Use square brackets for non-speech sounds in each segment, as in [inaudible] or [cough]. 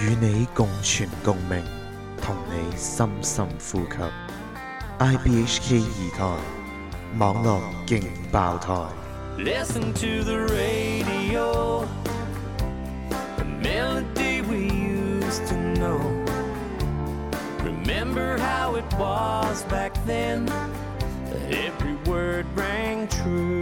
與你共存共鳴，同你深深呼吸。IBHK 二台網絡勁爆台。Listen to the radio, the melody we used to know. Remember how it was back then, every word rang true.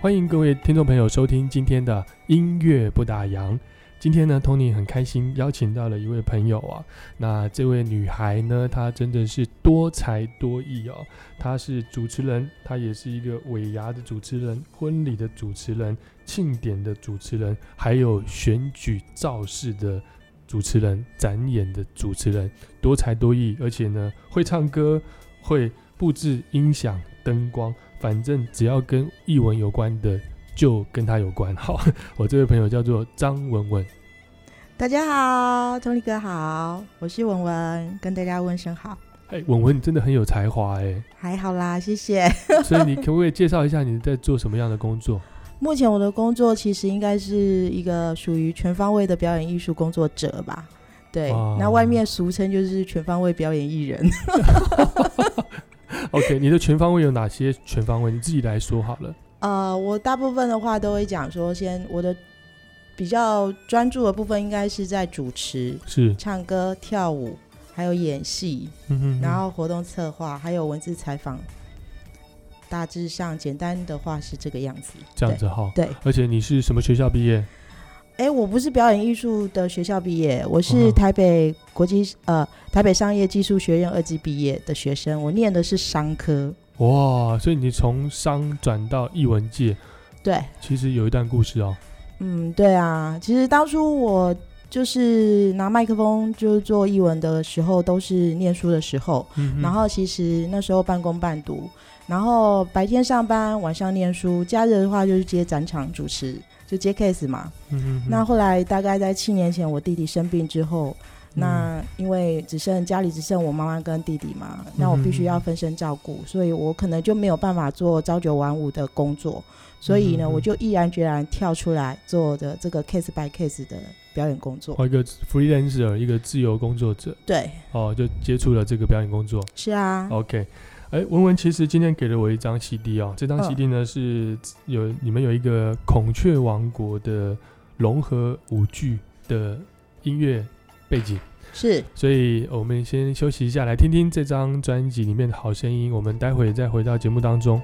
欢迎各位听众朋友收听今天的音乐不打烊。今天呢，Tony 很开心邀请到了一位朋友啊。那这位女孩呢，她真的是多才多艺哦。她是主持人，她也是一个尾牙的主持人、婚礼的主持人、庆典的主持人，还有选举造势的主持人、展演的主持人，多才多艺，而且呢，会唱歌，会布置音响、灯光。反正只要跟译文有关的，就跟他有关。好，[laughs] 我这位朋友叫做张文文。大家好，Tony 哥好，我是文文，跟大家问声好。哎，文文你真的很有才华哎，还好啦，谢谢。[laughs] 所以你可不可以介绍一下你在做什么样的工作？[laughs] 目前我的工作其实应该是一个属于全方位的表演艺术工作者吧。对，那外面俗称就是全方位表演艺人。[laughs] OK，你的全方位有哪些全方位？你自己来说好了。呃，我大部分的话都会讲说，先我的比较专注的部分应该是在主持，是唱歌、跳舞，还有演戏，嗯哼然后活动策划，还有文字采访。大致上简单的话是这个样子。这样子哈。对。而且你是什么学校毕业？哎，我不是表演艺术的学校毕业，我是嗯台北国际、呃台北商业技术学院二级毕业的学生，我念的是商科。哇，所以你从商转到艺文界，对，其实有一段故事哦。嗯，对啊，其实当初我就是拿麦克风就是做译文的时候，都是念书的时候，嗯然后其实那时候半工半读，然后白天上班，晚上念书，假日的话就是接展场主持，就接 case 嘛。那后来大概在七年前，我弟弟生病之后，嗯。那因为只剩家里只剩我妈妈跟弟弟嘛，那我必须要分身照顾，所以我可能就没有办法做朝九晚五的工作，所以呢，嗯我就毅然决然跳出来做的这个 case by case 的表演工作。哦，一个 freelancer，一个自由工作者，对，哦，就接触了这个表演工作。是啊，OK，哎，文文其实今天给了我一张 CD 哦，这张嗯 CD 呢、是有你们有一个孔雀王国的融合舞剧的音乐背景。是所以我们先休息一下，来听听这张专辑里面的好声音。我们待会再回到节目当中。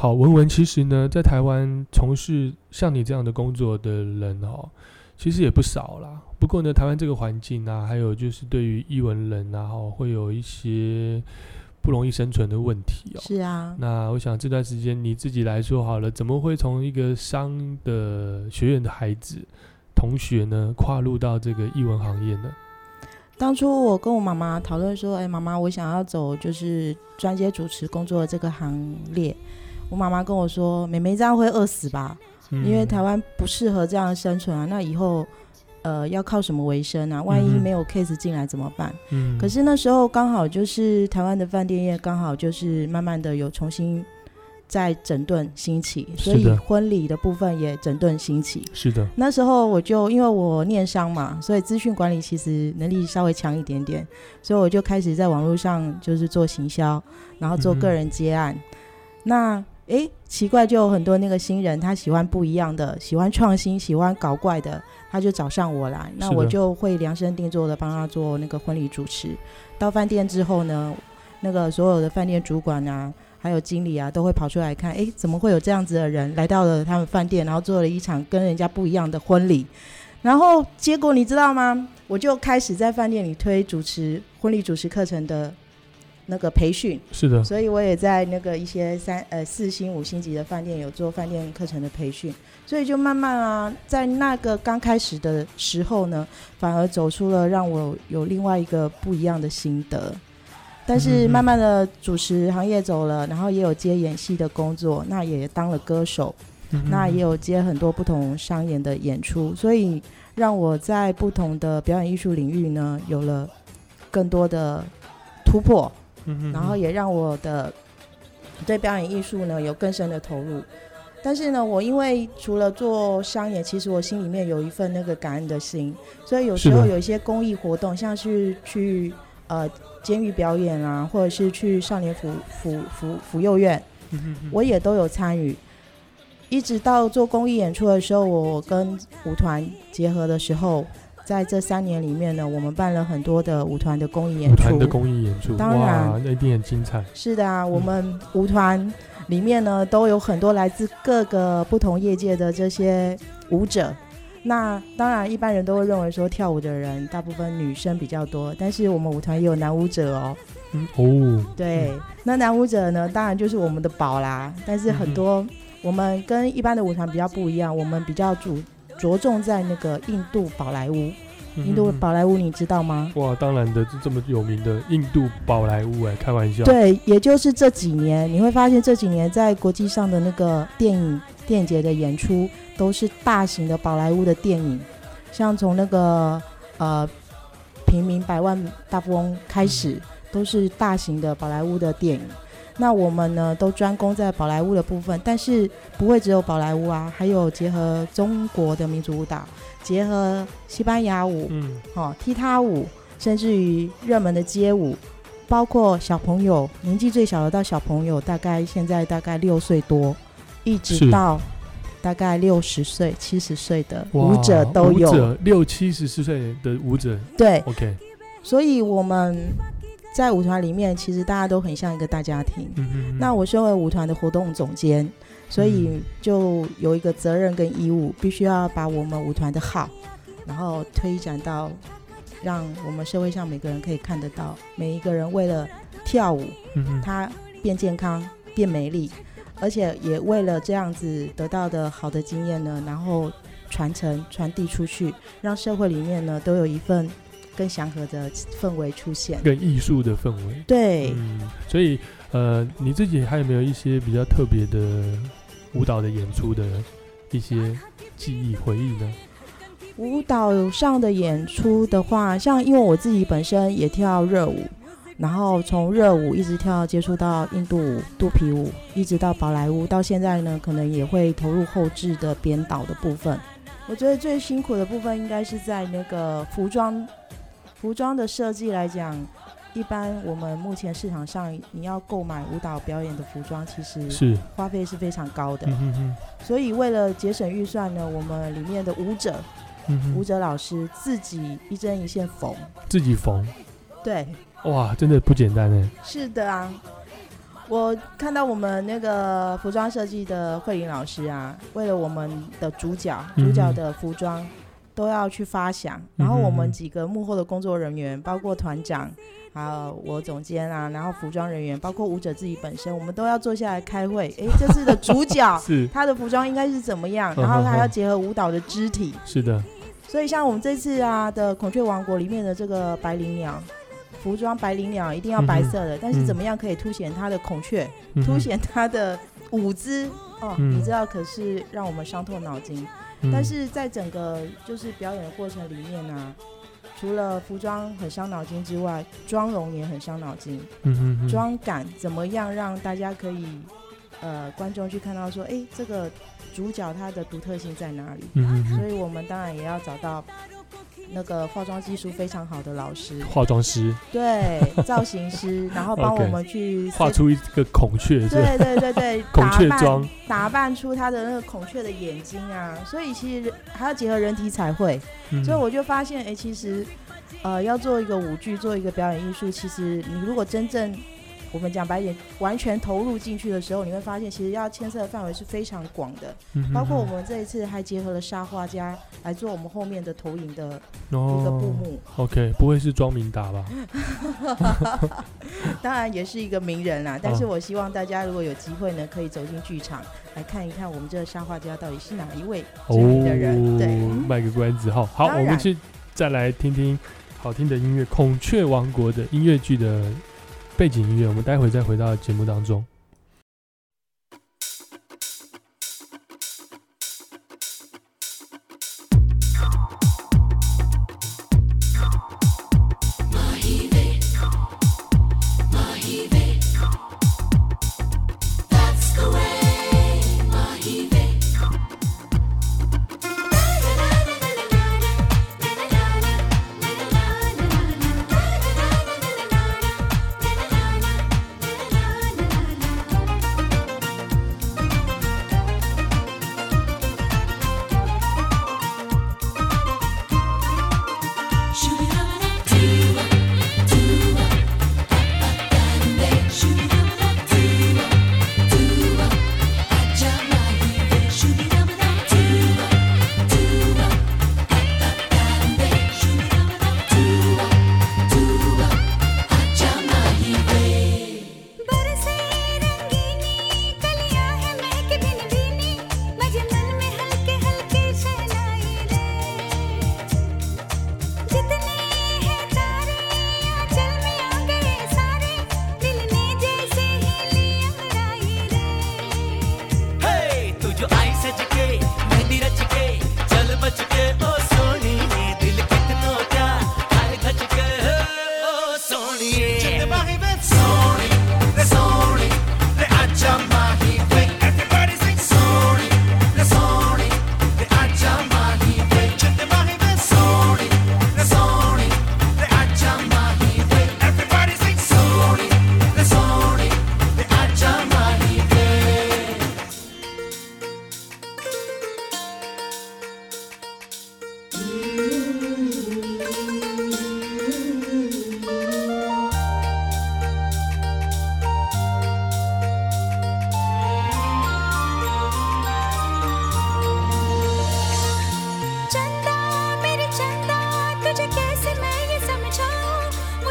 好，文文，其实呢，在台湾从事像你这样的工作的人哦，其实也不少啦。不过呢，台湾这个环境啊，还有就是对于译文人啊，哦，会有一些不容易生存的问题哦。是啊，那我想这段时间你自己来说好了，怎么会从一个商的学院的孩子同学呢，跨入到这个译文行业呢？当初我跟我妈妈讨论说，哎，妈妈，我想要走就是专接主持工作的这个行列。我妈妈跟我说：“妹妹这样会饿死吧？嗯因为台湾不适合这样生存啊。那以后，呃，要靠什么为生啊？万一没有 case 进来怎么办？嗯，可是那时候刚好就是台湾的饭店业刚好就是慢慢的有重新在整顿兴起，所以婚礼的部分也整顿兴起。是的，那时候我就因为我念商嘛，所以资讯管理其实能力稍微强一点点，所以我就开始在网络上就是做行销，然后做个人接案。那诶，奇怪，就有很多那个新人，他喜欢不一样的，喜欢创新，喜欢搞怪的，他就找上我来，那我就会量身定做的帮他做那个婚礼主持。到饭店之后呢，那个所有的饭店主管啊，还有经理啊，都会跑出来看，诶，怎么会有这样子的人来到了他们饭店，然后做了一场跟人家不一样的婚礼？然后结果你知道吗？我就开始在饭店里推主持婚礼主持课程的那个培训，是的，所以我也在那个一些三呃四星五星级的饭店有做饭店课程的培训，所以就慢慢啊，在那个刚开始的时候呢，反而走出了让我有另外一个不一样的心得。但是慢慢的主持行业走了，然后也有接演戏的工作，那也当了歌手，嗯那也有接很多不同商演的演出，所以让我在不同的表演艺术领域呢有了更多的突破。嗯然后也让我的对表演艺术呢有更深的投入。但是呢，我因为除了做商演，其实我心里面有一份那个感恩的心，所以有时候有一些公益活动，像是去呃监狱表演啊，或者是去少年辅辅辅辅幼院，我也都有参与。一直到做公益演出的时候，我跟舞团结合的时候，在这三年里面呢，我们办了很多的舞团的公益演出。舞团的公益演出，当然一定很精彩。是的啊，我们舞团里面呢都有很多来自各个不同业界的这些舞者。那当然，一般人都会认为说跳舞的人大部分女生比较多，但是我们舞团也有男舞者哦。嗯哦，对，那男舞者呢，当然就是我们的宝啦。但是很多我们跟一般的舞团比较不一样，我们比较主着重在那个印度宝莱坞。印度宝莱坞你知道吗？哇，当然的，这这么有名的印度宝莱坞，哎，开玩笑。，对，也就是这几年，你会发现这几年在国际上的那个电影电影节的演出，都是大型的宝莱坞的电影，像从那个呃平民百万大富翁开始，都是大型的宝莱坞的电影。那我们呢，都专攻在宝莱坞的部分，但是不会只有宝莱坞啊，还有结合中国的民族舞蹈，结合西班牙舞，嗯，哦，踢踏舞，甚至于热门的街舞，包括小朋友年纪最小的到小朋友，大概现在大概六岁多，一直到大概六十岁、七十岁的舞者都有。舞者六七十岁的舞者。对，，OK，所以我们在舞团里面，其实大家都很像一个大家庭。嗯哼哼那我身为舞团的活动总监，所以嗯。就有一个责任跟义务，必须要把我们舞团的好，然后推展到让我们社会上每个人可以看得到，每一个人为了跳舞，他变健康、变美丽，而且也为了这样子得到的好的经验呢，然后传承、传递出去，让社会里面呢都有一份更祥和的氛围出现。更艺术的氛围。对，嗯，所以呃，你自己还有没有一些比较特别的舞蹈的演出的一些记忆回忆呢？舞蹈上的演出的话，像因为我自己本身也跳热舞，然后从热舞一直跳接触到印度舞、肚皮舞，一直到宝莱坞，到现在呢，可能也会投入后置的编导的部分。我觉得最辛苦的部分应该是在那个服装，服装的设计来讲，一般我们目前市场上你要购买舞蹈表演的服装，其实是，花费是非常高的。所以为了节省预算呢，我们里面的舞者嗯，舞者老师自己一针一线缝。自己缝，对，哇，真的不简单哎。是的啊。我看到我们那个服装设计的慧玲老师啊，为了我们的主角，嗯主角的服装都要去发想，然后我们几个幕后的工作人员，包括团长，还有我总监啊，然后服装人员，包括舞者自己本身，我们都要坐下来开会。诶，这次的主角 [laughs] 是他的服装应该是怎么样？嗯然后他还要结合舞蹈的肢体，是的，所以像我们这次啊的孔雀王国里面的这个白灵鸟，服装白灵鸟一定要白色的，但是怎么样可以凸显它的孔雀，嗯凸显它的舞姿？哦，嗯。你知道可是让我们伤透脑筋。嗯但是在整个就是表演的过程里面呢、除了服装很伤脑筋之外，妆容也很伤脑筋。嗯哼哼妆感怎么样让大家可以呃观众去看到说，哎，这个主角他的独特性在哪里？嗯哼哼所以我们当然也要找到那个化妆技术非常好的老师，化妆师。对，造型师，[laughs] 然后帮我们去画出一个孔雀，对对对对，[laughs] 孔雀打扮妆，打扮出他的那个孔雀的眼睛啊，所以其实还要结合人体彩绘，嗯。所以我就发现，哎、其实呃，要做一个舞剧，做一个表演艺术，其实你如果真正我们讲白一点，完全投入进去的时候，你会发现，其实要牵涉的范围是非常广的，嗯包括我哼们这一次还结合了沙画家来做我们后面的投影的一个哦布幕，OK，不会是庄明达吧？[laughs] 当然也是一个名人啦。但是哦我希望大家如果有机会呢，可以走进剧场来看一看我们这个沙画家到底是哪一位知名的人。对，卖个关子哈。好，我们去再来听听好听的音乐，《孔雀王国》的音乐剧的背景音乐。我们待会再回到节目当中。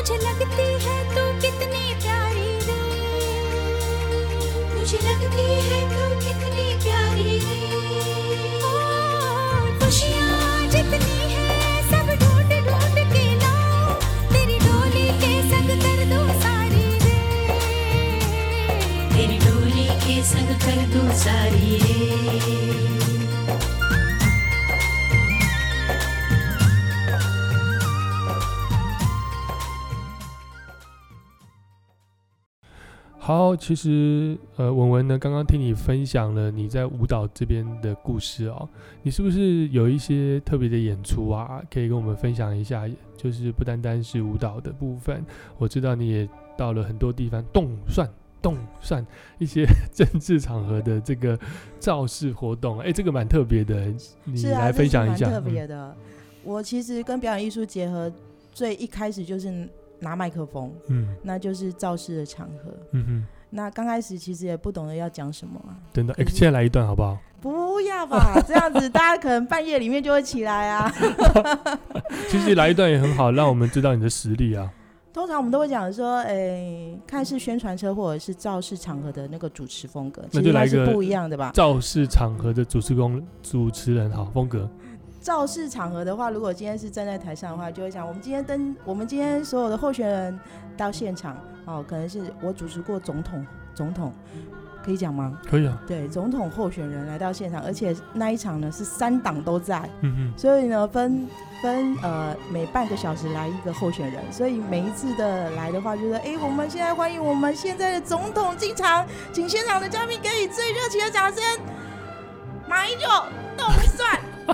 मुझे लगती है तू कितनी प्यारी रे मुझे लगती है तू कितनी प्यारी रे खुशियाँ जितनी है, सब तेरी डोली के संग कर दो के संग कर दो सारी रे। 好，其实呃，文文呢，刚刚听你分享了你在舞蹈这边的故事哦，你是不是有一些特别的演出啊？可以跟我们分享一下，就是不单单是舞蹈的部分，我知道你也到了很多地方动算。动算一些 [laughs] 政治场合的这个造势活动，哎、这个蛮特别的，你来分享一下。蛮特别嗯的。我其实跟表演艺术结合，最一开始就是拿麦克风，嗯那就是造势的场合。嗯哼，那刚开始其实也不懂得要讲什么啊，等等，现在来一段好不好？不要吧，这样子大家可能半夜里面就会起来啊。[laughs] [laughs] 其实来一段也很好，让我们知道你的实力啊。通常我们都会讲说，诶、看是宣传车或者是造势场合的那个主持风格，那其实来一个不一样的吧。造势场合的主持公主持人好风格，造势场合的话，如果今天是站在台上的话，就会讲我们今天登，我们今天所有的候选人到现场，哦，可能是我主持过总统，总统可以讲吗？可以啊。对，总统候选人来到现场，而且那一场呢是三党都在，嗯所以呢分分呃每半个小时来一个候选人，所以每一次的来的话，就是哎，我们现在欢迎我们现在的总统进场，请现场的嘉宾给予最热情的掌声。马英九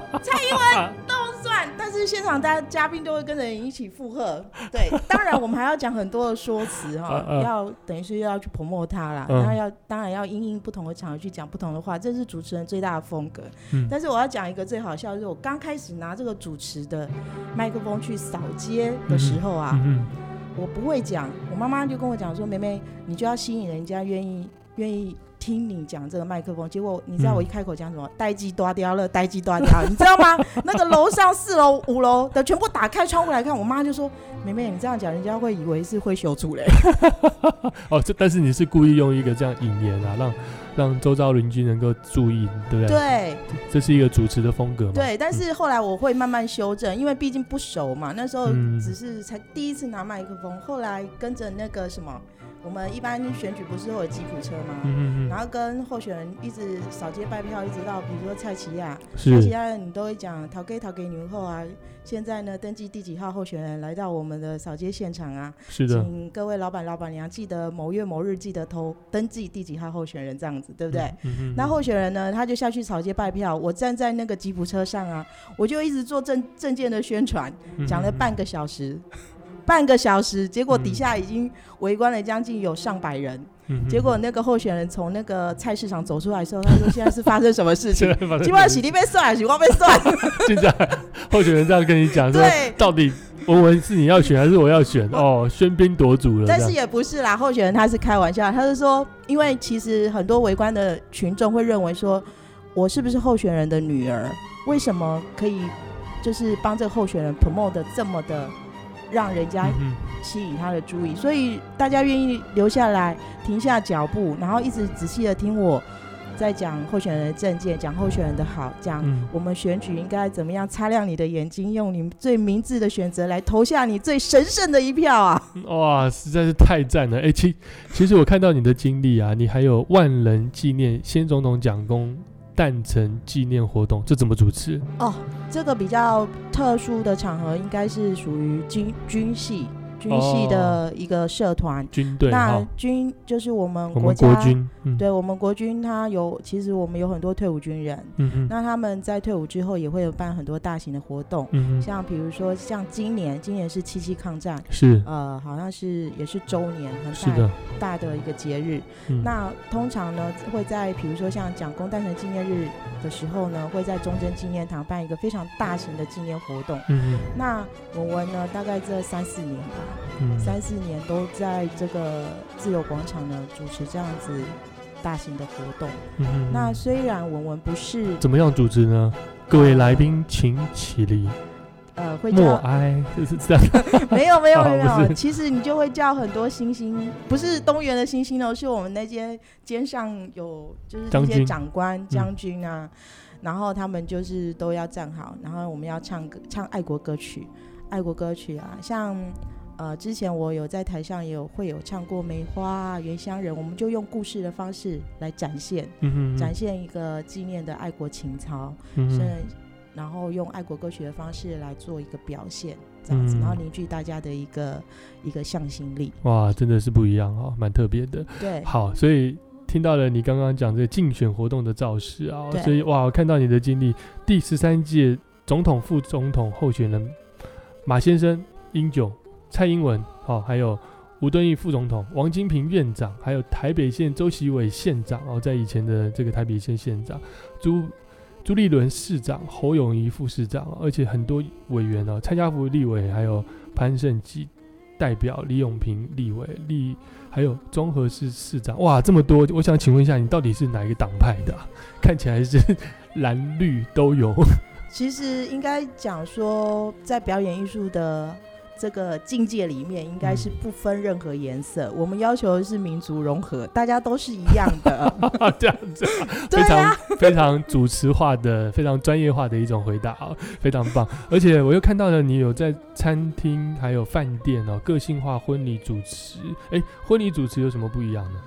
[laughs] 蔡英文都算，但是是现场大家嘉宾都会跟着你一起附和。对，[laughs] 当然我们还要讲很多的说辞哈，要等于是要去 promote 它啦，嗯然后要当然要因应不同的场合去讲不同的话，这是主持人最大的风格。嗯但是我要讲一个最好笑，就是我刚开始拿这个主持的麦克风去扫街的时候啊，嗯我不会讲，我妈妈就跟我讲说：“妹妹，你就要吸引人家愿意愿意听你讲这个麦克风。”结果你知道我一开口讲什么？待机断掉了，待机断掉了，[laughs] 你知道吗？那个楼上四楼、五楼的全部打开窗户来看，我妈就说：“妹妹，你这样讲，人家会以为是会修出嘞。[laughs] 哦，这但是你是故意用一个这样引言啊，让让周遭邻居能够注意，对不”对？对这是一个主持的风格嘛？对，但是后来我会慢慢修正，因为毕竟不熟嘛，那时候嗯只是才第一次拿麦克风，后来跟着那个什么，我们一般选举不是会有吉普车吗？嗯嗯嗯，然后跟候选人一直扫街拜票，一直到比如说蔡奇亚，蔡奇是，亚人你都会讲讨给讨给牛后啊。现在呢，登记第几号候选人来到我们的扫街现场啊？是的，请各位老板老板娘记得某月某日记得投登记第几号候选人，这样子对不对？嗯？嗯嗯，那候选人呢，他就下去扫街拜票，我站在那个吉普车上啊，我就一直做证证件的宣传，嗯讲了半个小时，半个小时，结果底下已经围观了将近有上百人。结果那个候选人从那个菜市场走出来的时候，他说：“现在是发生什么事情 [laughs] 今晚洗地被算，还是我被算现在候选人这样跟你讲说，对到底文文是你要选还是我要选？[laughs] 哦，喧宾夺主了，但是也不是啦，候选人他是开玩笑，他是说，因为其实很多围观的群众会认为说，我是不是候选人的女儿？为什么可以就是帮这个候选人 promote 的这么的让人家嗯吸引他的注意？所以大家愿意留下来，停下脚步，然后一直仔细的听我在讲候选人的政见，讲候选人的好，讲嗯我们选举应该怎么样擦亮你的眼睛，用你最明智的选择来投下你最神圣的一票啊！嗯，哇，实在是太赞了！哎、其其实我看到你的经历啊，你还有万人纪念先总统蒋公诞辰纪念活动，这怎么主持？哦，这个比较特殊的场合，应该是属于军军系军系的一个社团。军队那，军就是我们国家，国军，嗯，对我们国军，他有其实我们有很多退伍军人，嗯哼，那他们在退伍之后也会有办很多大型的活动，嗯，像比如说像今年，今年是七七抗战，是。呃，好像是也是周年，很大，大的一个节日。嗯。那通常呢，会在比如说像蒋公诞辰纪念日的时候呢，会在中正纪念堂办一个非常大型的纪念活动。嗯那文文呢，大概这三四年吧，三四年都在这个自由广场呢主持这样子大型的活动。嗯哼那虽然文文不是怎么样组织呢？各位来宾请起立，呃会默叫哀，就是这样。没有没有哦没有，是其实你就会叫很多星星，不是东园的星星哦，是我们那些肩上有就是那些长官将军啊，然后他们就是都要站好，然后我们要唱歌唱爱国歌曲，爱国歌曲啊，像。呃，之前我有在台上也有会有唱过《梅花》啊，《原乡人》，我们就用故事的方式来展现，嗯，展现一个纪念的爱国情操。嗯哼，然后用爱国歌曲的方式来做一个表现，这样子，嗯然后凝聚大家的一个一个向心力。哇，真的是不一样哦，蛮特别的。对，好，所以听到了你刚刚讲这个竞选活动的造势啊，所以哇，我看到你的经历，第十三届总统、副总统候选人马先生、英九、蔡英文，好、还有吴敦义副总统、王金平院长，还有台北县周习伟县长哦，在以前的这个台北县县长朱朱立伦市长、侯永仪副市长，而且很多委员哦，蔡家福立委，还有潘胜基代表李永平立委、立还有综合市市长，哇，这么多！我想请问一下，你到底是哪一个党派的、[laughs] 看起来是 [laughs] 蓝绿都有。[laughs] 其实应该讲说，在表演艺术的这个境界里面，应该是不分任何颜色。我们要求的是民族融合，大家都是一样的。[laughs] 这样子、[laughs] 非常啊，非常主持化的、非常专业化的一种回答啊，[laughs] 非常棒。而且我又看到了你有在餐厅还有饭店哦，个性化婚礼主持。哎，婚礼主持有什么不一样呢？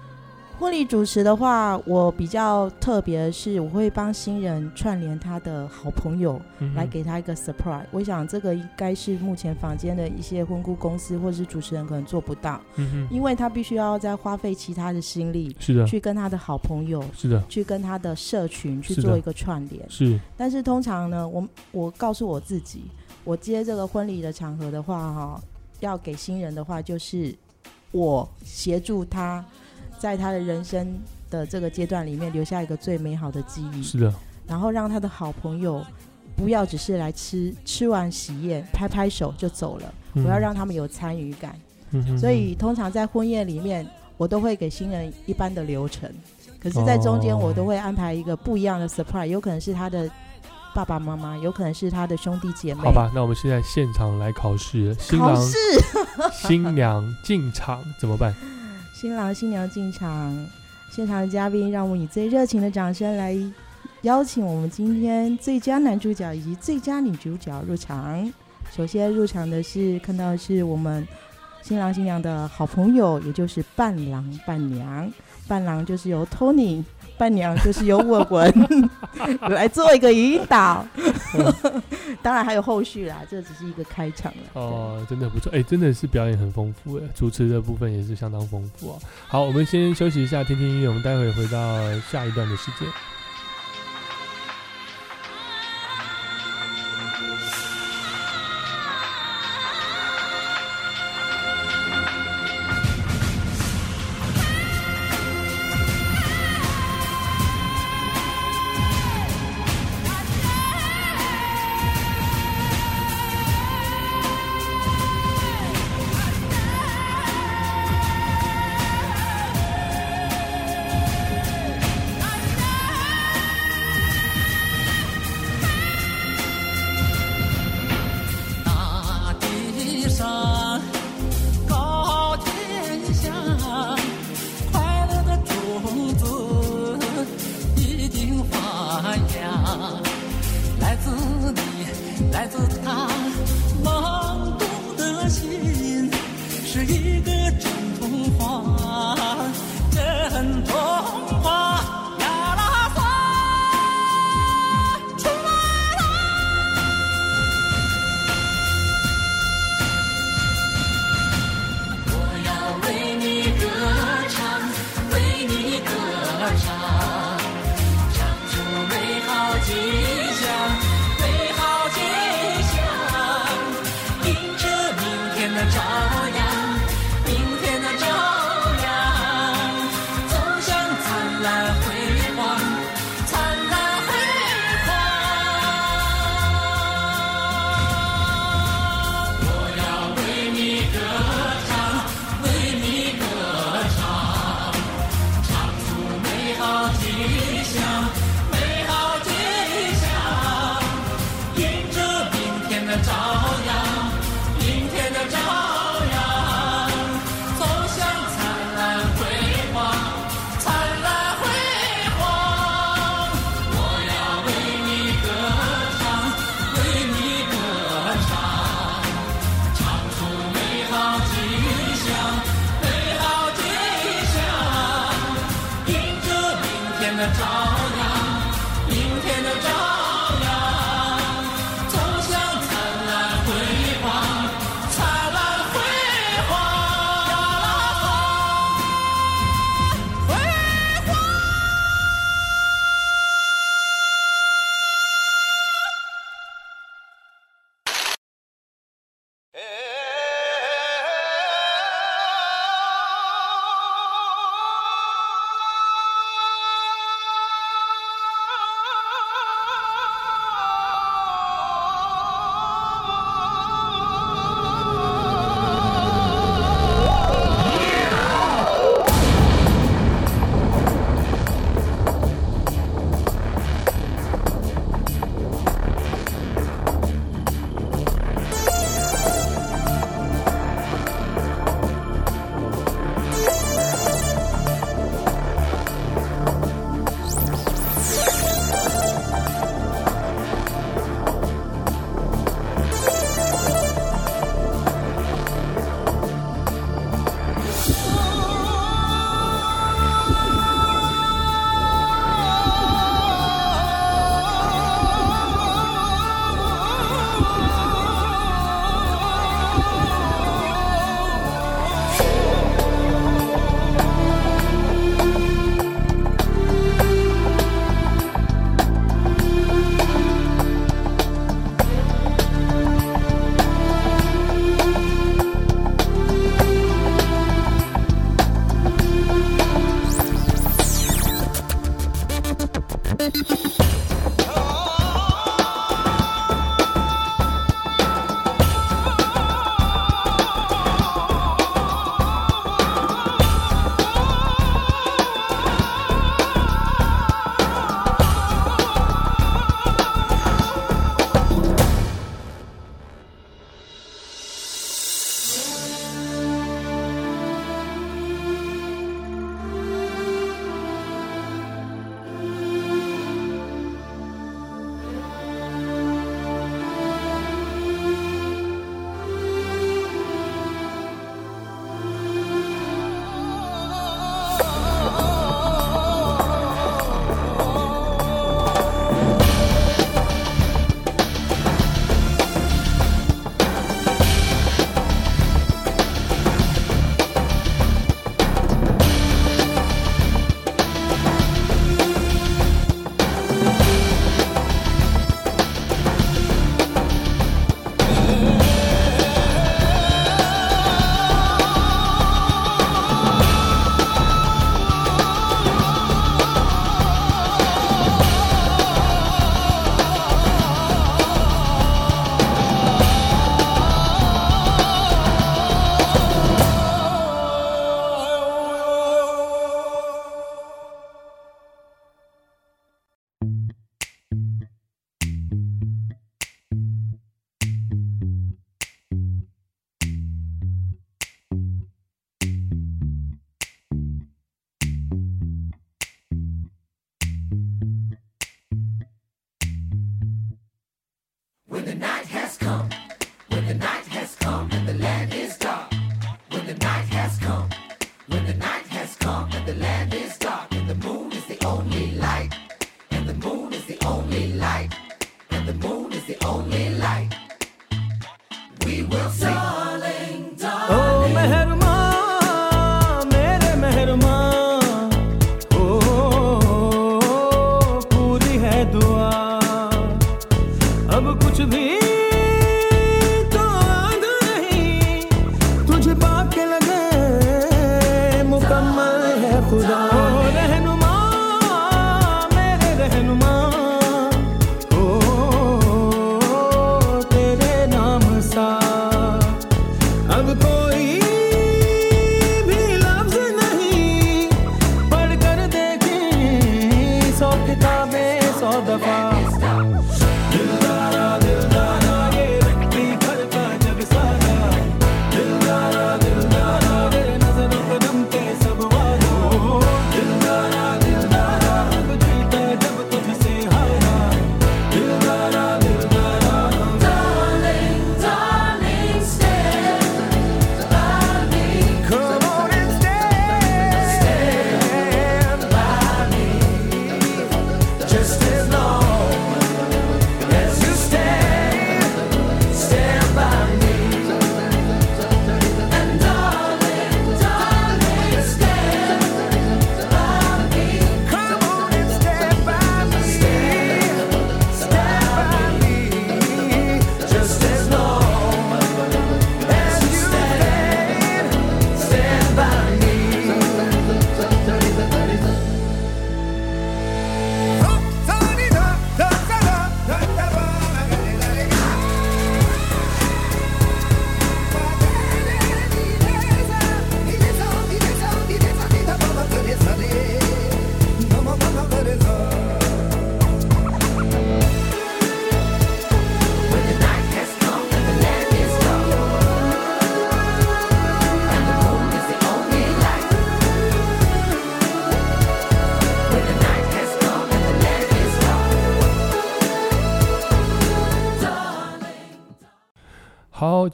婚礼主持的话，我比较特别的是，我会帮新人串联他的好朋友，嗯来给他一个 surprise。我想这个应该是目前坊间的一些婚顾公司或是主持人可能做不到，因为他必须要再花费其他的心力是的，去跟他的好朋友。是的，去跟他的社群去做一个串联，是，但是通常呢，我我告诉我自己，我接这个婚礼的场合的话，哈，要给新人的话，就是我协助他在他的人生的这个阶段里面留下一个最美好的记忆，是的，然后让他的好朋友不要只是来吃吃完喜宴拍拍手就走了，嗯。我要让他们有参与感。嗯哼。所以通常在婚宴里面，我都会给新人一般的流程，可是，在中间哦。我都会安排一个不一样的 surprise，有可能是他的爸爸妈妈，有可能是他的兄弟姐妹。好吧，那我们现在现场来考试，新郎考试，[laughs] 新娘进场怎么办？新郎新娘进场，现场的嘉宾，让我们以最热情的掌声来邀请我们今天最佳男主角以及最佳女主角入场。首先入场的是看到是我们新郎新娘的好朋友，也就是伴郎伴娘。伴郎就是由 Tony，伴娘就是由我文 [laughs] 来做一个引导。[laughs] 当然还有后续啦，这只是一个开场了。哦，真的不错，哎，真的是表演很丰富，哎，主持的部分也是相当丰富啊。好，我们先休息一下，听听音乐，我们待会回到下一段的时间。来自他，懵懂的心，是一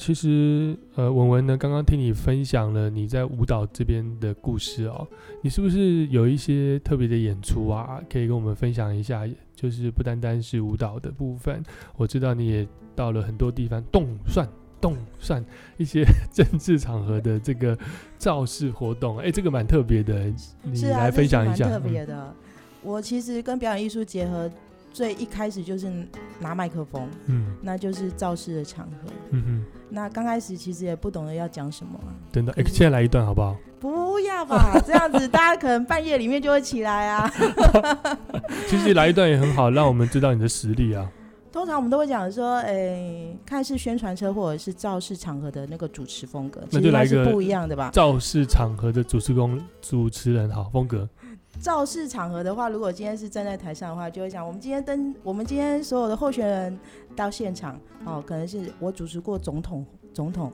其实呃，文文呢，刚刚听你分享了你在舞蹈这边的故事哦，你是不是有一些特别的演出啊？可以跟我们分享一下，就是不单单是舞蹈的部分，我知道你也到了很多地方动算动算一些 [laughs] 政治场合的这个造势活动，哎，这个蛮特别的，你来分享一下。嗯特别的。我其实跟表演艺术结合，最一开始就是拿麦克风，嗯那就是造势的场合。嗯嗯，那刚开始其实也不懂得要讲什么啊，真的，哎，现在来一段好不好？不要吧，这样子大家可能半夜里面就会起来啊。[laughs] 其实来一段也很好，让我们知道你的实力啊。通常我们都会讲说，诶、看是宣传车或者是造势场合的那个主持风格，那就来一个不一样的吧。造势场合的主持工主持人好风格，造势场合的话，如果今天是站在台上的话，就会讲我们今天登，我们今天所有的候选人到现场，哦，可能是我主持过总统，总统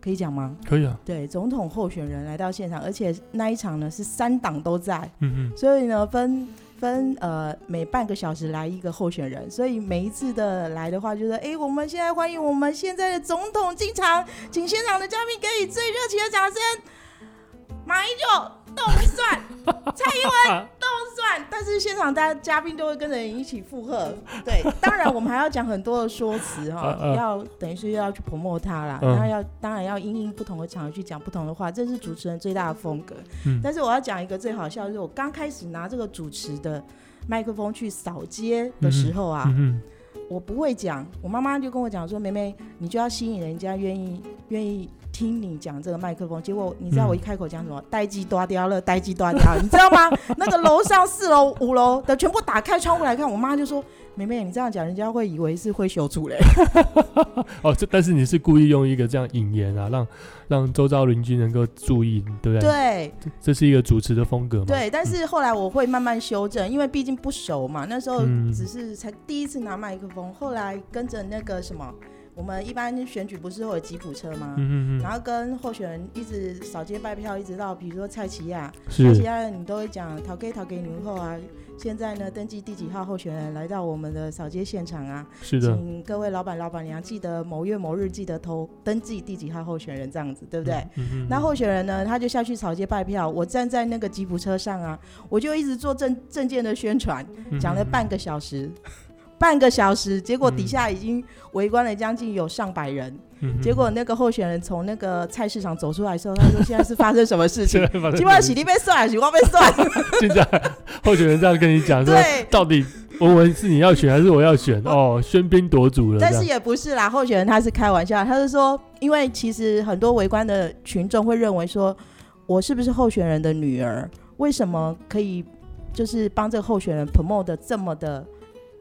可以讲吗？可以啊。对，总统候选人来到现场，而且那一场呢是三党都在，嗯嗯，所以呢分分呃每半个小时来一个候选人，所以每一次的来的话，就是哎，我们现在欢迎我们现在的总统进场，请现场的嘉宾给予最热情的掌声。马英九动算，[laughs] 蔡英文动算，但是现场大家嘉宾都会跟着一起附和。对，当然我们还要讲很多的说辞哈 [laughs] 要等于是要去 promote 它啦，嗯。然后要当然要因应不同的场合去讲不同的话，这是主持人最大的风格。嗯。但是我要讲一个最好笑，就是我刚开始拿这个主持的麦克风去扫街的时候啊，嗯。我不会讲，我妈妈就跟我讲说：“妹妹，你就要吸引人家愿意愿意听你讲这个麦克风。”结果你知道我一开口讲什么？待机断掉了，待机断掉了，你知道吗？[laughs] 那个楼上四楼、五楼的全部打开窗户来看，我妈就说：“妹妹，你这样讲，人家会以为是会修出嘞。[laughs] 哦，这但是你是故意用一个这样引言啊，让让周遭邻居能够注意，对不”对？对这，这是一个主持的风格嘛？对，但是后来我会慢慢修正，因为毕竟不熟嘛，那时候嗯只是才第一次拿麦克风，后来跟着那个什么，我们一般选举不是会有吉普车吗？嗯嗯嗯，然后跟候选人一直扫街拜票，一直到比如说蔡奇亚，蔡奇是，亚你都会讲讨给讨给牛后啊。现在呢，登记第几号候选人来到我们的扫街现场啊？是的，请各位老板老板娘记得某月某日记得投登记第几号候选人，这样子对不对？嗯嗯，那候选人呢，他就下去扫街拜票，我站在那个吉普车上啊，我就一直做证证件的宣传，嗯讲了半个小时，半个小时，结果底下已经围观了将近有上百人。结果那个候选人从那个菜市场走出来的时候，他说：“现在是发生什么事情 [laughs] 现？在发生基本上洗地被算，洗光被算。[laughs] 现在候选人这样跟你讲说，到底文文是你要选还是我要选？[laughs] 哦，喧宾夺主了，但是也不是啦，候选人他是开玩笑，他是说，因为其实很多围观的群众会认为说，我是不是候选人的女儿？为什么可以就是帮这个候选人 promote 的这么的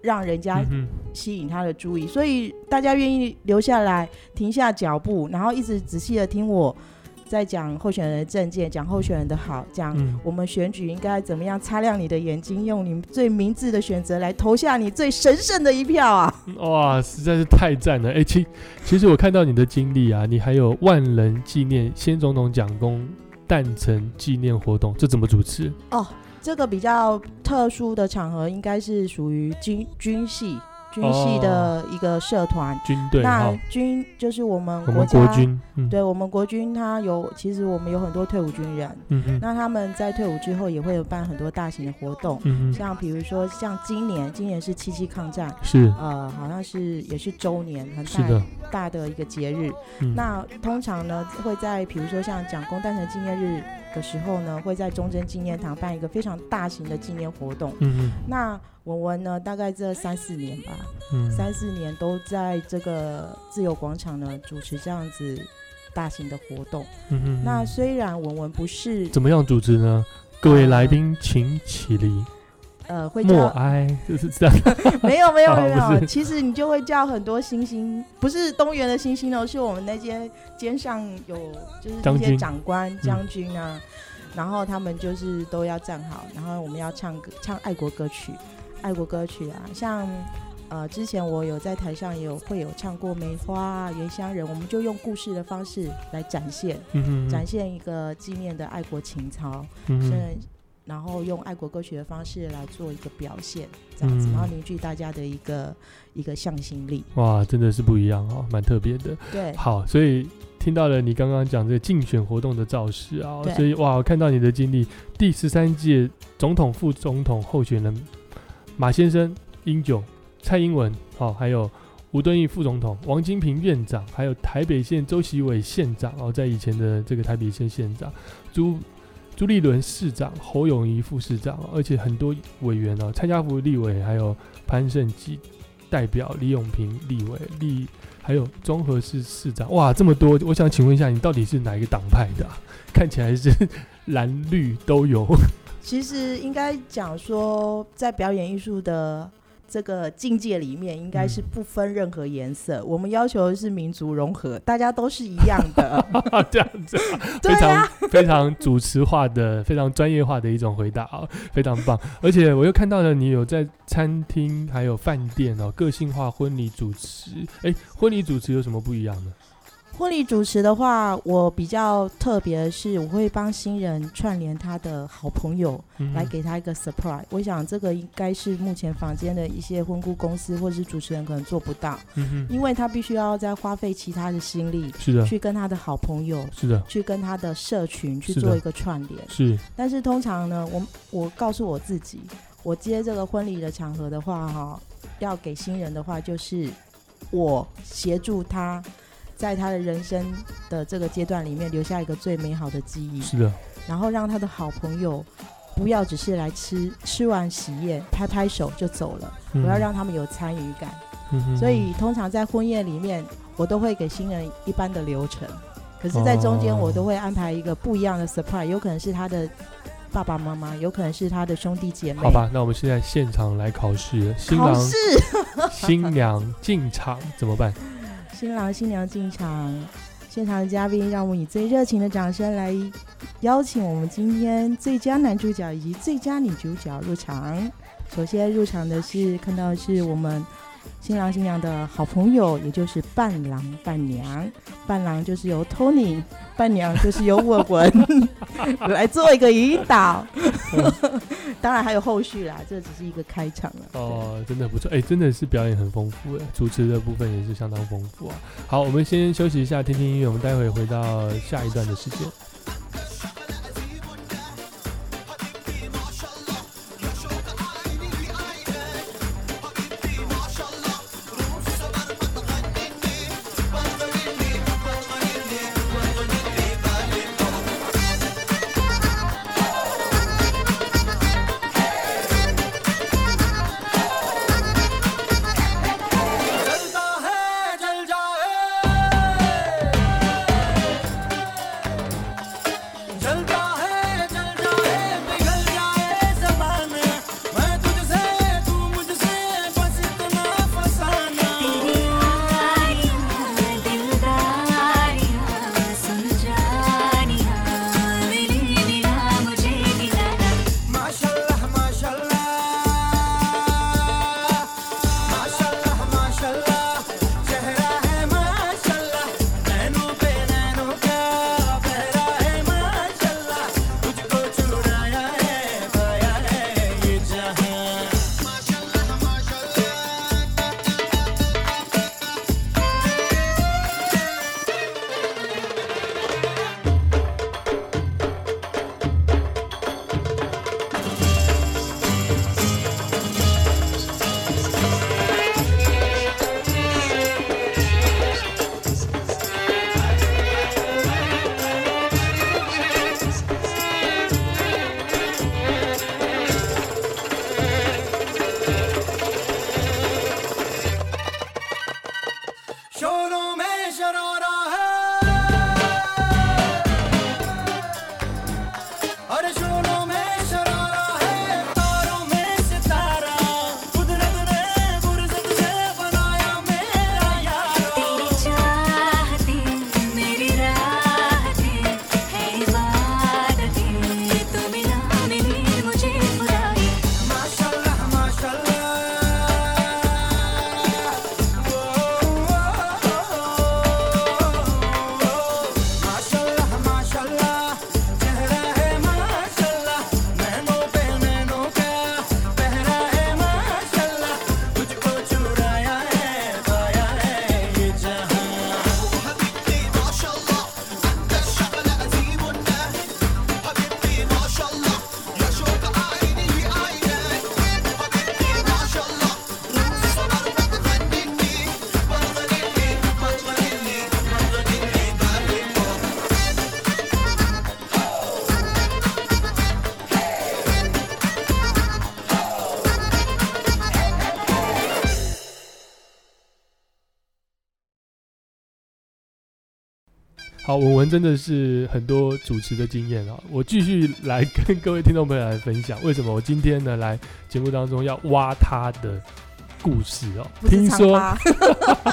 让人家嗯吸引他的注意？所以大家愿意留下来，停下脚步，然后一直仔细的听我在讲候选人的证件，讲候选人的好，讲嗯我们选举应该怎么样擦亮你的眼睛，用你最明智的选择来投下你最神圣的一票啊！[laughs] 哇，实在是太赞了！哎、其其实我看到你的经历啊，你还有万人纪念先总统蒋公诞辰纪念活动，这怎么主持？哦，这个比较特殊的场合，应该是属于军军系军系的一个社团。军队那，军就是我们我们国家，国军，嗯，对我们国军，他有其实我们有很多退伍军人，嗯嗯那他们在退伍之后也会有办很多大型的活动，像比如说像今年，今年是七七抗战，是。呃，好像是也是周年，很大，大的一个节日。嗯。那通常呢，会在比如说像蒋公诞辰纪念日的时候呢，会在中正纪念堂办一个非常大型的纪念活动。嗯那文文呢，大概这三四年吧，嗯嗯，三四年都在这个自由广场呢主持这样子大型的活动。嗯嗯，那嗯虽然文文不是怎么样主持呢？各位来宾请起立，呃会默叫哀，就是这样。[laughs] 没有没有哦没有，其实你就会叫很多星星，不是东园的星星哦，是我们那些肩上有就是那些长官将军啊，然后他们就是都要站好，然后我们要唱歌唱爱国歌曲，爱国歌曲啊，像。呃，之前我有在台上也有会有唱过《梅花》啊，《原乡人》，我们就用故事的方式来展现，嗯嗯展现一个纪念的爱国情操。嗯然后用爱国歌曲的方式来做一个表现，这样子，嗯然后凝聚大家的一个一个向心力。哇，真的是不一样哦，蛮特别的。对，好，所以听到了你刚刚讲这个竞选活动的造势啊，所以哇，我看到你的经历，第十三届总统、副总统候选人马先生、英九、蔡英文，好、还有吴敦义副总统、王金平院长，还有台北县周习伟县长哦，在以前的这个台北县县长朱朱立伦市长、侯友谊副市长，而且很多委员哦，蔡家福立委，还有潘胜基代表、李永平立委、立还有中和市市长，哇，这么多！我想请问一下，你到底是哪一个党派的、[laughs] 看起来是蓝绿都有。[laughs] 其实应该讲说，在表演艺术的这个境界里面，应该是嗯不分任何颜色。我们要求的是民族融合，大家都是一样的。[laughs] 这样子、啊，非常、啊，非常主持化的、非常专业化的一种回答啊，非常棒。而且我又看到了你有在餐厅还有饭店哦，个性化婚礼主持。哎，婚礼主持有什么不一样呢？婚礼主持的话，我比较特别的是，我会帮新人串联他的好朋友，嗯来给他一个 surprise。我想这个应该是目前房间的一些婚顾公司或是主持人可能做不到，嗯，因为他必须要再花费其他的心力，是的，去跟他的好朋友，是的，去跟他的社群去做一个串联。是，但是通常呢，我我告诉我自己，我接这个婚礼的场合的话，哈，要给新人的话，就是我协助他。在他的人生的这个阶段里面，留下一个最美好的记忆，是的，然后让他的好朋友不要只是来吃吃完喜宴拍拍手就走了，嗯我要让他们有参与感。嗯哼所以通常在婚宴里面，我都会给新人一般的流程，可是，在中间哦我都会安排一个不一样的 surprise，有可能是他的爸爸妈妈，有可能是他的兄弟姐妹。好吧，那我们现在现场来考试，新郎考试，[laughs] 新娘进场怎么办？新郎新娘进场，现场的嘉宾，让我们以最热情的掌声来邀请我们今天最佳男主角以及最佳女主角入场。首先入场的是看到是我们新郎新娘的好朋友，也就是伴郎伴娘。伴郎就是由 Tony，伴娘就是由我文 [laughs] 来做一个引导。[laughs] 当然还有后续啦，这只是一个开场了。哦，真的不错，哎、真的是表演很丰富，哎，主持的部分也是相当丰富啊。好，我们先休息一下，听听音乐，我们待会回到下一段的时间。好，文文真的是很多主持的经验啊！我继续来跟各位听众朋友来分享，为什么我今天呢来节目当中要挖他的故事哦？听说，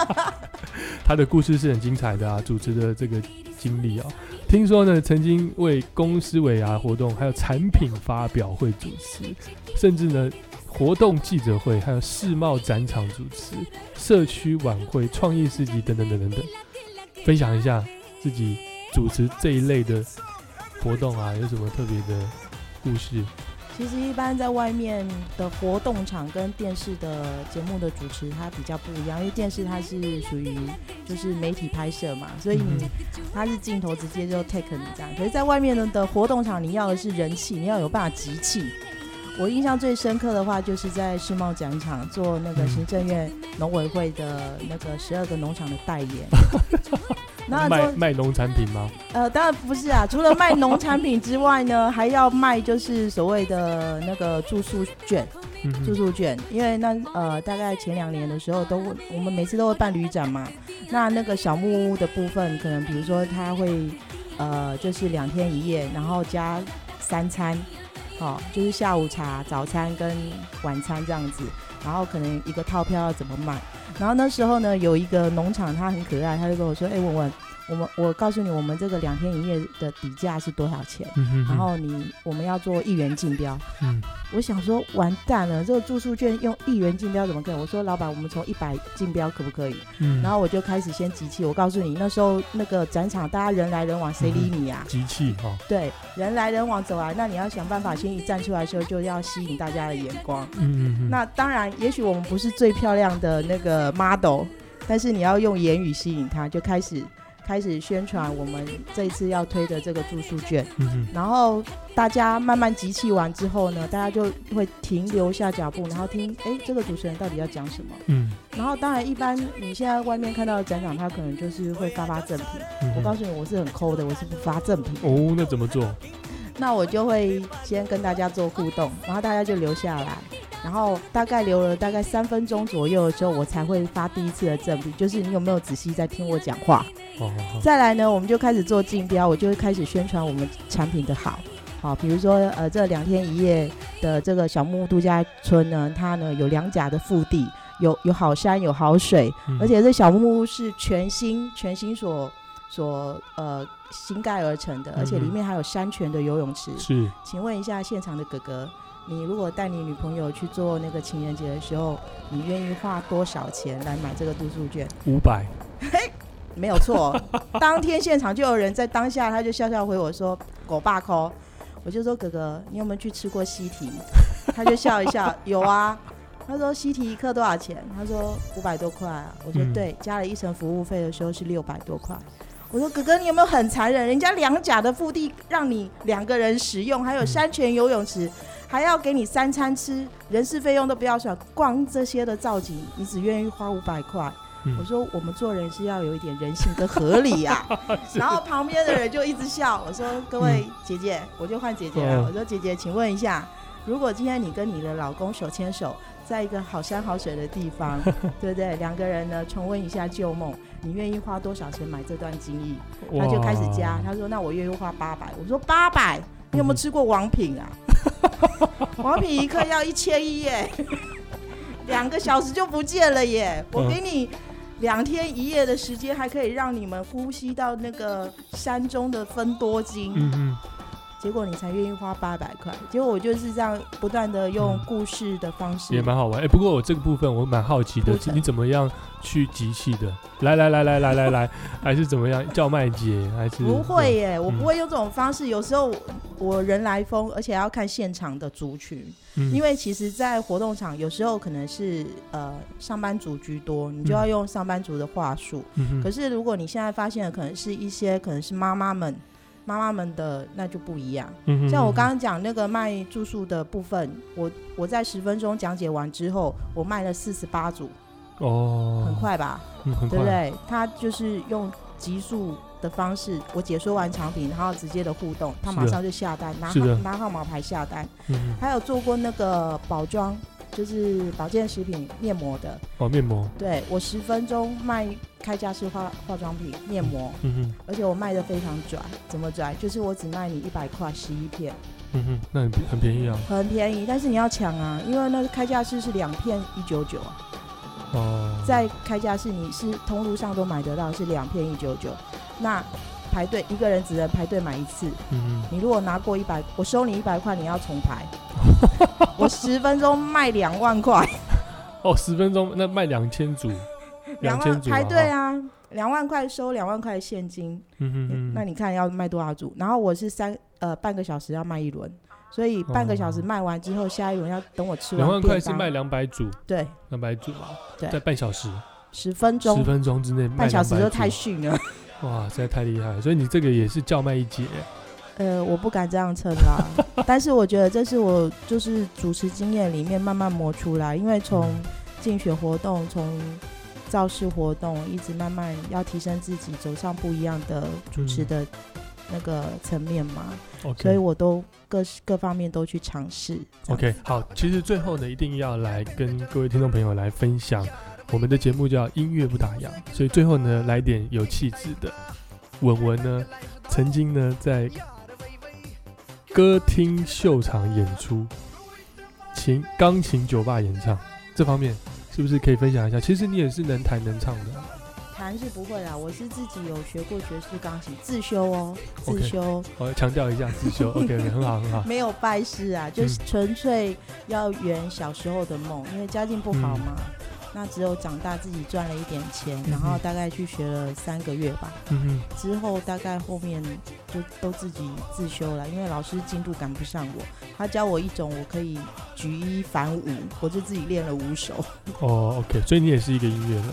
[laughs] 他的故事是很精彩的啊，主持的这个经历啊。听说呢，曾经为公司尾牙活动，还有产品发表会主持，甚至呢活动记者会，还有世贸展场主持、社区晚会、创意市集等等等等等，分享一下自己主持这一类的活动啊，有什么特别的故事？其实一般在外面的活动场跟电视的节目的主持，它比较不一样，因为电视它是属于就是媒体拍摄嘛，所以你它是镜头直接就 take 你这样。可是，在外面的的活动场，你要的是人气，你要有办法集气。我印象最深刻的话，就是在世贸展场做那个行政院农委会的那个十二个农场的代言。[laughs] 那卖做卖农产品吗？呃，当然不是啊，除了卖农产品之外呢，[laughs] 还要卖就是所谓的那个住宿券。嗯住宿券，因为那呃大概前两年的时候都会，我们每次都会办旅展嘛。那那个小木屋的部分，可能比如说他会呃就是两天一夜，然后加三餐，哦，就是下午茶、早餐跟晚餐这样子。然后可能一个套票要怎么卖？然后那时候呢，有一个农场，他很可爱，他就跟我说：“哎、文文，我们我告诉你，我们这个两天一夜的底价是多少钱？嗯哼哼然后你我们要做一元竞标。”嗯我想说，完蛋了，这个住宿券用一元竞标怎么可以？我说老板，我们从一百竞标可不可以？嗯，然后我就开始先集气。我告诉你，那时候那个展场大家人来人往，谁理你呀、集气哈，对，人来人往走来，那你要想办法，先一站出来的时候就要吸引大家的眼光。嗯，那当然，也许我们不是最漂亮的那个 model，但是你要用言语吸引他，就开始开始宣传我们这一次要推的这个住宿券。嗯哼然后大家慢慢集气完之后呢，大家就会停留下脚步，然后听，哎，这个主持人到底要讲什么？嗯然后当然，一般你现在外面看到的展场，他可能就是会发发赠品。嗯，我告诉你，我是很抠的，我是不发赠品。哦，那怎么做？那我就会先跟大家做互动，然后大家就留下来，然后大概留了大概三分钟左右的时候，我才会发第一次的赠品，就是你有没有仔细在听我讲话？再来呢，我们就开始做竞标，我就会开始宣传我们产品的好。好，比如说呃，这两天一夜的这个小木屋度假村呢，它呢有两甲的腹地，有有好山有好水，嗯而且这小木屋是全新全新所所呃新盖而成的，而且里面还有山泉的游泳池。是请问一下现场的哥哥，你如果带你女朋友去做那个情人节的时候，你愿意花多少钱来买这个度数券？五百，没有错，[laughs] 当天现场就有人在当下，他就笑笑回我说：“狗爸抠。”我就说：“哥哥，你有没有去吃过西提？” [laughs] 他就笑一笑：“有啊。[laughs] ”他说：“西提一克多少钱？”他说：“五百多块啊。”我说：“嗯对，加了一层服务费的时候是六百多块。”我说：“哥哥，你有没有很残忍？人家两甲的腹地让你两个人使用，还有山泉游泳池，还要给你三餐吃，人事费用都不要算，光这些的造景，你只愿意花五百块。”嗯我说我们做人是要有一点人性跟合理 [laughs] 呀、然后旁边的人就一直笑。我说各位姐姐，我就换姐姐了。嗯我说姐姐，请问一下，如果今天你跟你的老公手牵手，在一个好山好水的地方，[laughs] 对不对？两个人呢重温一下旧梦，你愿意花多少钱买这段经历？他就开始加，他说那我愿意花八百。我说八百，你有没有吃过王品啊？[laughs] 王品一克要一千一耶，两个小时就不见了耶！我给你两天一夜的时间，还可以让你们呼吸到那个山中的分多精。嗯嗯结果你才愿意花八百块。结果我就是这样不断的用嗯故事的方式，也蛮好玩。哎、不过我这个部分我蛮好奇的你怎么样去集气的？来来来来来来来，[laughs] 还是怎么样叫卖姐？还是不会耶，我嗯不会用这种方式。有时候我我人来疯，而且要看现场的族群，嗯因为其实，在活动场有时候可能是呃上班族居多，你就要用上班族的话术。嗯可是如果你现在发现的可能是一些可能是妈妈们，妈妈们的那就不一样。嗯哼像我刚刚讲那个卖住宿的部分，我我在十分钟讲解完之后，我卖了四十八组，哦，很，快吧？嗯、快，对不对？他就是用极速的方式，我解说完产品，然后直接的互动，他马上就下单，拿号拿号码牌下单。嗯还有做过那个宝装就是保健食品面膜的。哦，面膜，对我十分钟卖开架式化化妆品面膜，嗯哼，而且我卖的非常拽。怎么拽？就是我只卖你一百块十一片，嗯哼，那很很便宜啊。很便宜，但是你要抢啊，因为那个开架式是两片一九九啊，哦，在开架式你是通路上都买得到，是两片一九九。那排队一个人只能排队买一次，嗯你如果拿过一百，我收你一百块，你要重排。[laughs] 我十分钟卖两万块，[laughs] 哦，十分钟那卖两千组，[laughs] 两千组万排队啊，啊，两万块收两万块的现金，嗯哼哼，那你看要卖多少组？然后我是三呃半个小时要卖一轮，所以半个小时卖完之后，下一轮要等我吃完两万块是卖两百组，对。两百组嘛，对。在半小时，十分钟。十，分钟之内卖半小时就太逊了。哇，实在太厉害，所以你这个也是叫卖一节，呃，我不敢这样称啦，[laughs] 但是我觉得这是我就是主持经验里面慢慢磨出来，因为从竞选活动，从造势活动，一直慢慢要提升自己，走上不一样的主持的那个层面嘛所以我都各各方面都去尝试。OK，好，其实最后呢，一定要来跟各位听众朋友来分享，我们的节目叫音乐不打烊，所以最后呢，来点有气质的。文文呢，曾经呢在歌厅秀场演出，琴钢琴酒吧演唱，这方面是不是可以分享一下？其实你也是能弹能唱的，弹是不会啦，我是自己有学过爵士钢琴，自修哦，自修。我要强调一下自修，[laughs] OK 很好很好。没有拜师啊，就是嗯纯粹要圆小时候的梦，因为家境不好嘛。那只有长大自己赚了一点钱，嗯然后大概去学了三个月吧，嗯之后大概后面就都自己自修了，因为老师进度赶不上我，他教我一种我可以举一反五，我就自己练了五首。哦，OK，所以你也是一个音乐人。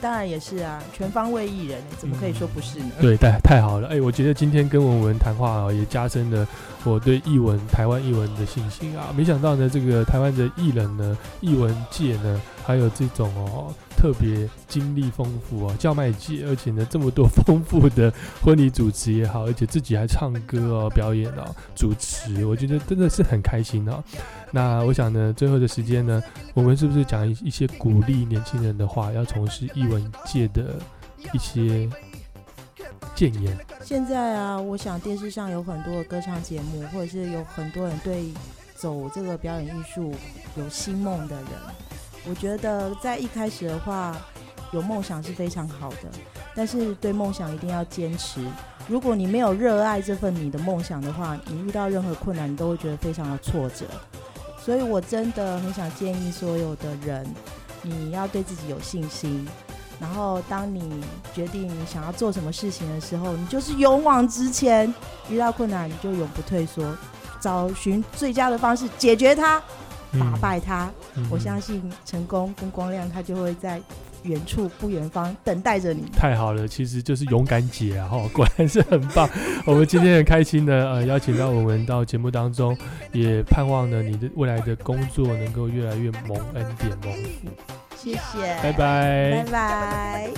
当然也是啊，全方位艺人，怎么可以说不是呢？对，太太好了，哎、我觉得今天跟文文谈话啊，也加深了我对艺文、台湾艺文的信心啊。没想到呢，这个台湾的艺人呢，艺文界呢，还有这种哦特别经历丰富啊，叫卖界，而且呢这么多丰富的婚礼主持也好，而且自己还唱歌哦、表演哦、主持，我觉得真的是很开心哦。那我想呢，最后的时间呢，我们是不是讲一些鼓励年轻人的话，要从事艺文界的一些建言？现在啊，我想电视上有很多歌唱节目，或者是有很多人对走这个表演艺术有新梦的人。我觉得在一开始的话，有梦想是非常好的，但是对梦想一定要坚持。如果你没有热爱这份你的梦想的话，你遇到任何困难，你都会觉得非常的挫折。所以我真的很想建议所有的人，你要对自己有信心。然后，当你决定你想要做什么事情的时候，你就是勇往直前。遇到困难，你就永不退缩，找寻最佳的方式解决它，打败他，我相信成功跟光亮，他就会在远处不远方等待着你。太好了，其实就是勇敢姐啊，哈，[laughs] 果然是很棒。[laughs] 我们今天很开心的呃邀请到我们到节目当中，也盼望呢你的未来的工作能够越来越蒙恩典哦。谢谢，拜拜，拜拜。